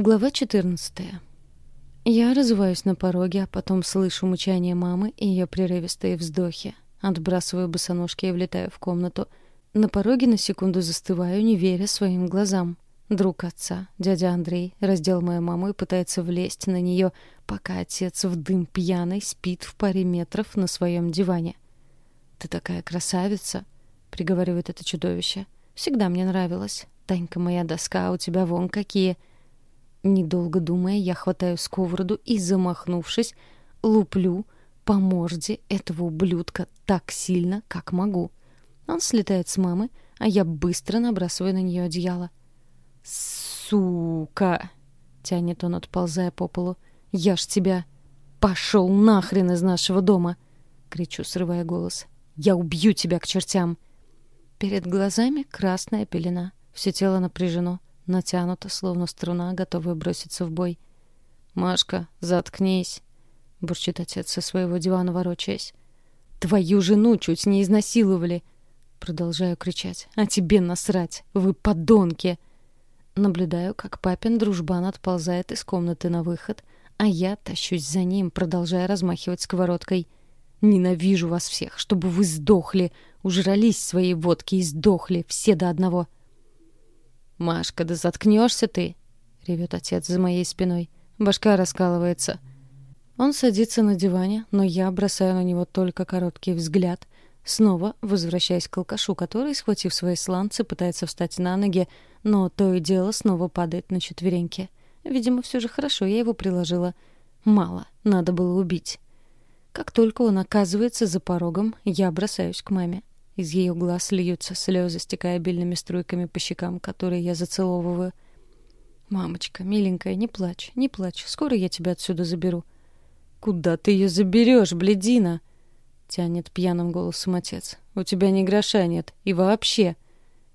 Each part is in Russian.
Глава 14. Я разуваюсь на пороге, а потом слышу мучание мамы и ее прерывистые вздохи. Отбрасываю босоножки и влетаю в комнату. На пороге на секунду застываю, не веря своим глазам. Друг отца, дядя Андрей, раздел мою маму и пытается влезть на нее, пока отец в дым пьяный спит в паре метров на своем диване. «Ты такая красавица!» — приговаривает это чудовище. «Всегда мне нравилось. Танька моя доска, а у тебя вон какие!» Недолго думая, я хватаю сковороду и, замахнувшись, луплю по морде этого ублюдка так сильно, как могу. Он слетает с мамы, а я быстро набрасываю на нее одеяло. «Сука!» — тянет он, отползая по полу. «Я ж тебя...» «Пошел нахрен из нашего дома!» — кричу, срывая голос. «Я убью тебя к чертям!» Перед глазами красная пелена. Все тело напряжено, натянуто, словно струна, готовая броситься в бой. «Машка, заткнись!» — бурчит отец со своего дивана, ворочаясь. «Твою жену чуть не изнасиловали!» Продолжаю кричать. «А тебе насрать! Вы подонки!» Наблюдаю, как папин дружбан отползает из комнаты на выход, а я тащусь за ним, продолжая размахивать сковородкой. «Ненавижу вас всех, чтобы вы сдохли! Ужрались своей водки и сдохли, все до одного!» «Машка, да заткнешься ты!» — ревет отец за моей спиной. Башка раскалывается. Он садится на диване, но я бросаю на него только короткий взгляд, снова возвращаясь к алкашу, который, схватив свои сланцы, пытается встать на ноги, но то и дело снова падает на четвереньки. Видимо, все же хорошо я его приложила. Мало, надо было убить. Как только он оказывается за порогом, я бросаюсь к маме. Из ее глаз льются слезы, стекая обильными струйками по щекам, которые я зацеловываю. «Мамочка, миленькая, не плачь, не плачь. Скоро я тебя отсюда заберу». «Куда ты ее заберешь, бледина?» — тянет пьяным голосом отец. «У тебя ни гроша нет. И вообще...»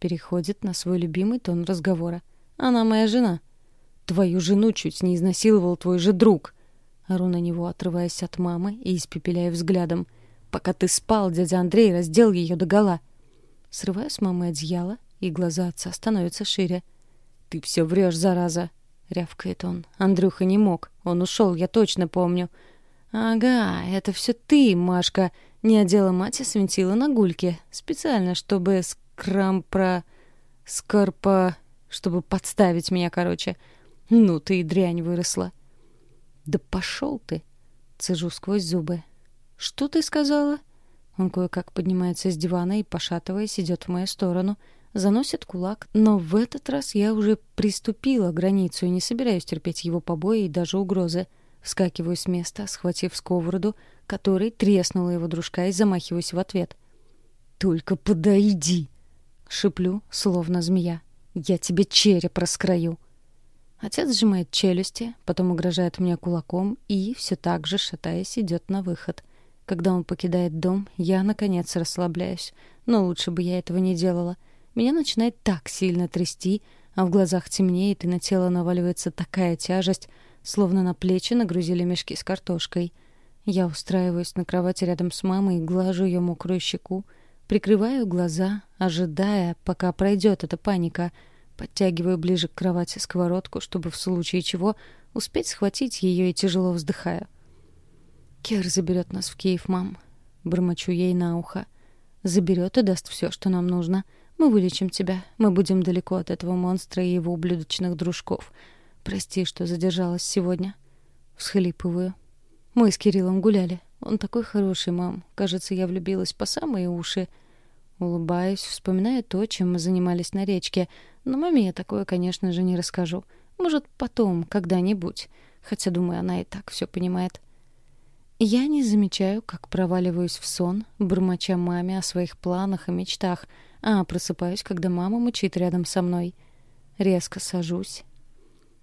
переходит на свой любимый тон разговора. «Она моя жена». «Твою жену чуть не изнасиловал твой же друг». Ору на него, отрываясь от мамы и испепеляя взглядом. «Пока ты спал, дядя Андрей раздел ее догола». Срываю с мамы одеяло, и глаза отца становятся шире. «Ты все врешь, зараза!» — рявкает он. «Андрюха не мог. Он ушел, я точно помню». «Ага, это все ты, Машка, не одела мать и свинтила на гульке. Специально, чтобы скрампра... скорпа... чтобы подставить меня, короче. Ну ты и дрянь выросла. Да пошел ты, цежу сквозь зубы. Что ты сказала? Он кое-как поднимается с дивана и, пошатываясь, идет в мою сторону, заносит кулак, но в этот раз я уже приступила границу и не собираюсь терпеть его побои и даже угрозы. Вскакиваю с места, схватив сковороду, которой треснула его дружка и замахиваюсь в ответ. «Только подойди!» Шиплю, словно змея. «Я тебе череп раскрою!» Отец сжимает челюсти, потом угрожает мне кулаком и, все так же, шатаясь, идет на выход. Когда он покидает дом, я, наконец, расслабляюсь. Но лучше бы я этого не делала. Меня начинает так сильно трясти, а в глазах темнеет, и на тело наваливается такая тяжесть, словно на плечи нагрузили мешки с картошкой. Я устраиваюсь на кровати рядом с мамой и глажу ее мокрую щеку, Прикрываю глаза, ожидая, пока пройдет эта паника. Подтягиваю ближе к кровати сковородку, чтобы в случае чего успеть схватить ее и тяжело вздыхаю. «Кер заберет нас в Киев, мам», — бормочу ей на ухо. «Заберет и даст все, что нам нужно. Мы вылечим тебя. Мы будем далеко от этого монстра и его ублюдочных дружков. Прости, что задержалась сегодня». Всхлипываю. Мы с Кириллом гуляли. Он такой хороший, мам. Кажется, я влюбилась по самые уши. Улыбаюсь, вспоминая то, чем мы занимались на речке. Но маме я такое, конечно же, не расскажу. Может, потом, когда-нибудь. Хотя, думаю, она и так все понимает. Я не замечаю, как проваливаюсь в сон, бормоча маме о своих планах и мечтах, а просыпаюсь, когда мама мучит рядом со мной. Резко сажусь.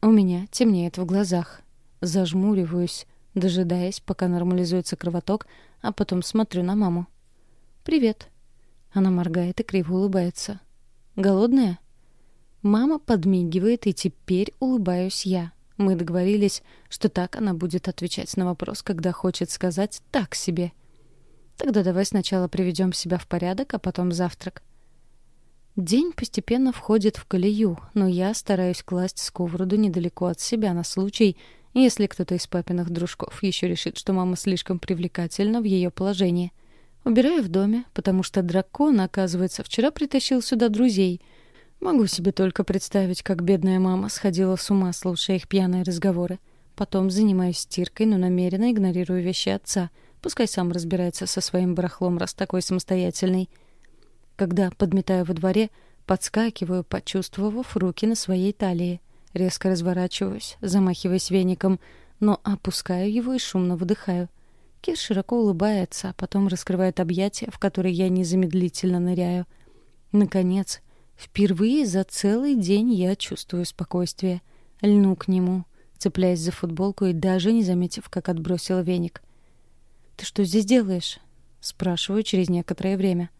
У меня темнеет в глазах. Зажмуриваюсь, дожидаясь, пока нормализуется кровоток, а потом смотрю на маму. «Привет». Она моргает и криво улыбается. «Голодная?» Мама подмигивает, и теперь улыбаюсь я. Мы договорились, что так она будет отвечать на вопрос, когда хочет сказать «так себе». Тогда давай сначала приведем себя в порядок, а потом завтрак. День постепенно входит в колею, но я стараюсь класть сковороду недалеко от себя на случай, если кто-то из папиных дружков еще решит, что мама слишком привлекательна в ее положении. Убираю в доме, потому что дракон, оказывается, вчера притащил сюда друзей. Могу себе только представить, как бедная мама сходила с ума, слушая их пьяные разговоры. Потом занимаюсь стиркой, но намеренно игнорирую вещи отца. Пускай сам разбирается со своим барахлом, раз такой самостоятельный. Когда подметаю во дворе, подскакиваю, почувствовав руки на своей талии. Резко разворачиваюсь, замахиваясь веником, но опускаю его и шумно выдыхаю. Кир широко улыбается, а потом раскрывает объятия, в которые я незамедлительно ныряю. Наконец, впервые за целый день я чувствую спокойствие. Льну к нему, цепляясь за футболку и даже не заметив, как отбросила веник. «Ты что здесь делаешь?» — спрашиваю через некоторое время.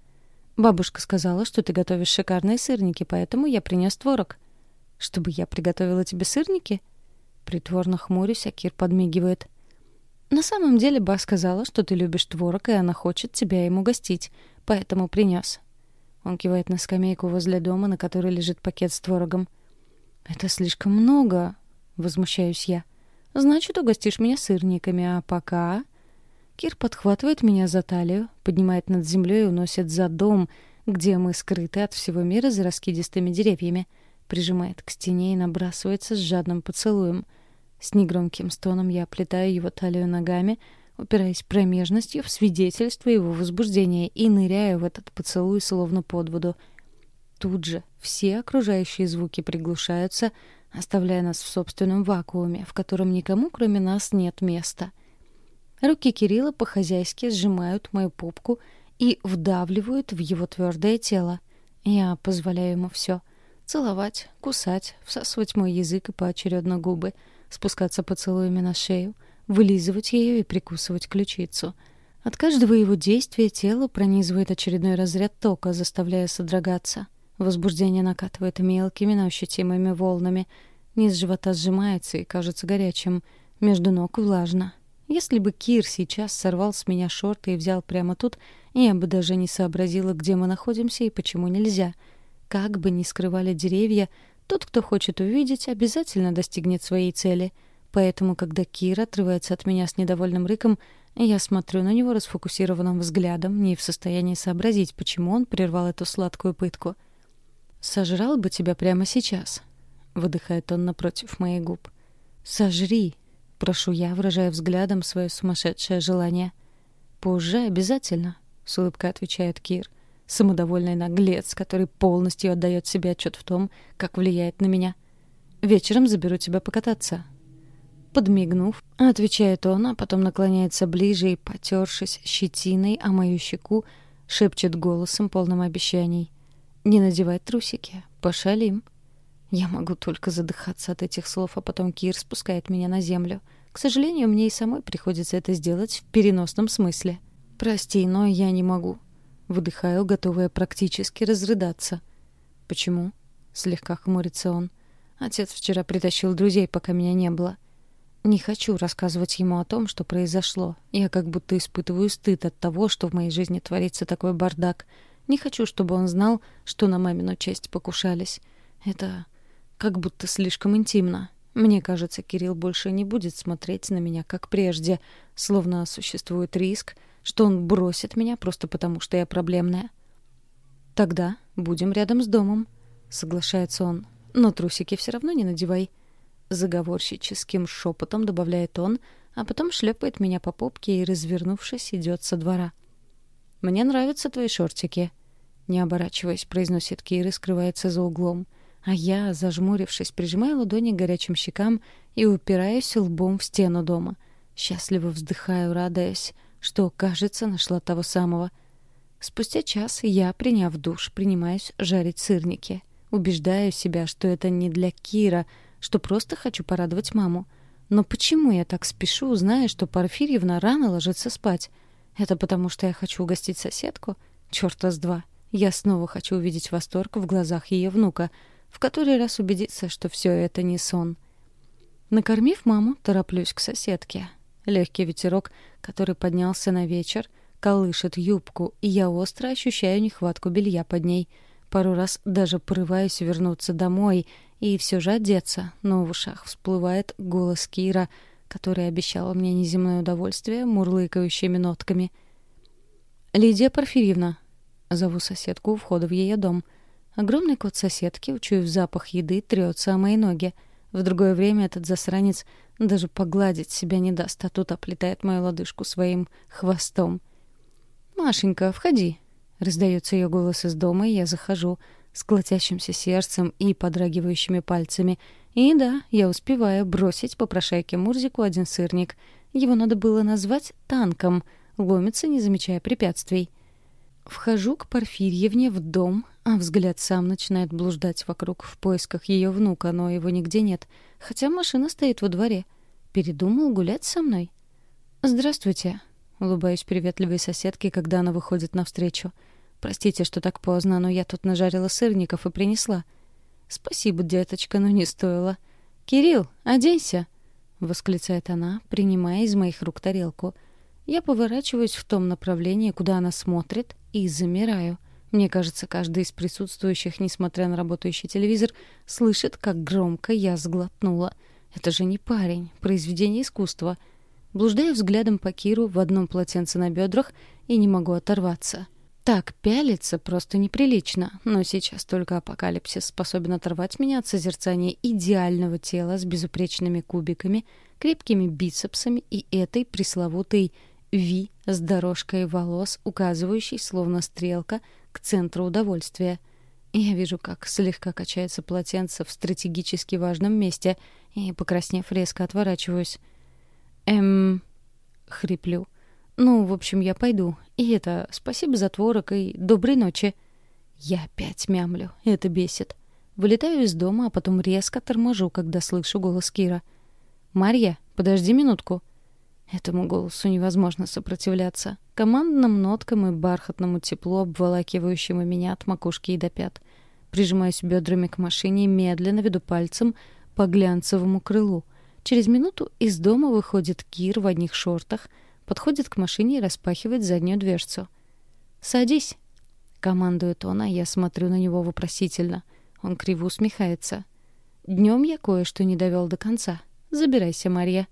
«Бабушка сказала, что ты готовишь шикарные сырники, поэтому я принес творог». «Чтобы я приготовила тебе сырники?» Притворно хмурюсь, а Кир подмигивает. «На самом деле Ба сказала, что ты любишь творог, и она хочет тебя им угостить, поэтому принес». Он кивает на скамейку возле дома, на которой лежит пакет с творогом. «Это слишком много», — возмущаюсь я. «Значит, угостишь меня сырниками, а пока...» Кир подхватывает меня за талию, поднимает над землей и уносит за дом, где мы скрыты от всего мира за раскидистыми деревьями, прижимает к стене и набрасывается с жадным поцелуем. С негромким стоном я оплетаю его талию ногами, упираясь промежностью в свидетельство его возбуждения и ныряю в этот поцелуй словно под воду. Тут же все окружающие звуки приглушаются, оставляя нас в собственном вакууме, в котором никому, кроме нас, нет места. Руки Кирилла по-хозяйски сжимают мою попку и вдавливают в его твердое тело. Я позволяю ему все — целовать, кусать, всасывать мой язык и поочередно губы, спускаться поцелуями на шею, вылизывать ее и прикусывать ключицу. От каждого его действия тело пронизывает очередной разряд тока, заставляя содрогаться — Возбуждение накатывает мелкими, но ощутимыми волнами. Низ живота сжимается и кажется горячим. Между ног влажно. Если бы Кир сейчас сорвал с меня шорты и взял прямо тут, я бы даже не сообразила, где мы находимся и почему нельзя. Как бы ни скрывали деревья, тот, кто хочет увидеть, обязательно достигнет своей цели. Поэтому, когда Кир отрывается от меня с недовольным рыком, я смотрю на него расфокусированным взглядом, не в состоянии сообразить, почему он прервал эту сладкую пытку — «Сожрал бы тебя прямо сейчас», — выдыхает он напротив моих губ. «Сожри», — прошу я, выражая взглядом свое сумасшедшее желание. «Позже обязательно», — с улыбкой отвечает Кир. Самодовольный наглец, который полностью отдает себе отчет в том, как влияет на меня. «Вечером заберу тебя покататься». Подмигнув, отвечает он, а потом наклоняется ближе и, потершись щетиной о мою щеку, шепчет голосом, полным обещаний — не надевать трусики. Пошалим. Я могу только задыхаться от этих слов, а потом Кир спускает меня на землю. К сожалению, мне и самой приходится это сделать в переносном смысле. Прости, но я не могу. Выдыхаю, готовая практически разрыдаться. Почему? Слегка хмурится он. Отец вчера притащил друзей, пока меня не было. Не хочу рассказывать ему о том, что произошло. Я как будто испытываю стыд от того, что в моей жизни творится такой бардак — не хочу, чтобы он знал, что на мамину честь покушались. Это как будто слишком интимно. Мне кажется, Кирилл больше не будет смотреть на меня, как прежде, словно существует риск, что он бросит меня просто потому, что я проблемная. «Тогда будем рядом с домом», — соглашается он. «Но трусики все равно не надевай». Заговорщическим шепотом добавляет он, а потом шлепает меня по попке и, развернувшись, идет со двора. «Мне нравятся твои шортики», — не оборачиваясь, произносит Кир и скрывается за углом. А я, зажмурившись, прижимаю ладони к горячим щекам и упираюсь лбом в стену дома. Счастливо вздыхаю, радуясь, что, кажется, нашла того самого. Спустя час я, приняв душ, принимаюсь жарить сырники. Убеждаю себя, что это не для Кира, что просто хочу порадовать маму. Но почему я так спешу, зная, что Порфирьевна рано ложится спать? Это потому, что я хочу угостить соседку? Чёрта с два. Я снова хочу увидеть восторг в глазах ее внука, в который раз убедиться, что все это не сон. Накормив маму, тороплюсь к соседке. Легкий ветерок, который поднялся на вечер, колышет юбку, и я остро ощущаю нехватку белья под ней. Пару раз даже порываюсь вернуться домой и все же одеться, но в ушах всплывает голос Кира, который обещал мне неземное удовольствие мурлыкающими нотками. «Лидия Порфирьевна», — зову соседку у входа в ее дом. Огромный кот соседки, учуяв запах еды, трется о мои ноги. В другое время этот засранец даже погладить себя не даст, а тут оплетает мою лодыжку своим хвостом. «Машенька, входи!» — раздается ее голос из дома, и я захожу с колотящимся сердцем и подрагивающими пальцами. И да, я успеваю бросить по прошайке Мурзику один сырник. Его надо было назвать танком, ломится, не замечая препятствий. Вхожу к Порфирьевне в дом, а взгляд сам начинает блуждать вокруг в поисках ее внука, но его нигде нет, хотя машина стоит во дворе. Передумал гулять со мной? «Здравствуйте», — улыбаюсь приветливой соседке, когда она выходит навстречу. «Простите, что так поздно, но я тут нажарила сырников и принесла». «Спасибо, деточка, но не стоило». «Кирилл, оденься!» — восклицает она, принимая из моих рук тарелку. Я поворачиваюсь в том направлении, куда она смотрит, и замираю. Мне кажется, каждый из присутствующих, несмотря на работающий телевизор, слышит, как громко я сглотнула — это же не парень, произведение искусства. Блуждаю взглядом по Киру в одном полотенце на бедрах и не могу оторваться. Так пялиться просто неприлично, но сейчас только апокалипсис способен оторвать меня от созерцания идеального тела с безупречными кубиками, крепкими бицепсами и этой пресловутой Ви с дорожкой волос, указывающей, словно стрелка, к центру удовольствия — я вижу, как слегка качается полотенце в стратегически важном месте, и, покраснев, резко отворачиваюсь. «Эм...» — хриплю. «Ну, в общем, я пойду. И это, спасибо за творог и доброй ночи». Я опять мямлю. Это бесит. Вылетаю из дома, а потом резко торможу, когда слышу голос Кира. «Марья, подожди минутку». Этому голосу невозможно сопротивляться. Командным ноткам и бархатному теплу, обволакивающему меня от макушки и до пят. Прижимаюсь бедрами к машине и медленно веду пальцем по глянцевому крылу. Через минуту из дома выходит Кир в одних шортах, подходит к машине и распахивает заднюю дверцу. «Садись!» — командует он, а я смотрю на него вопросительно. Он криво усмехается. «Днем я кое-что не довел до конца. Забирайся, Марья».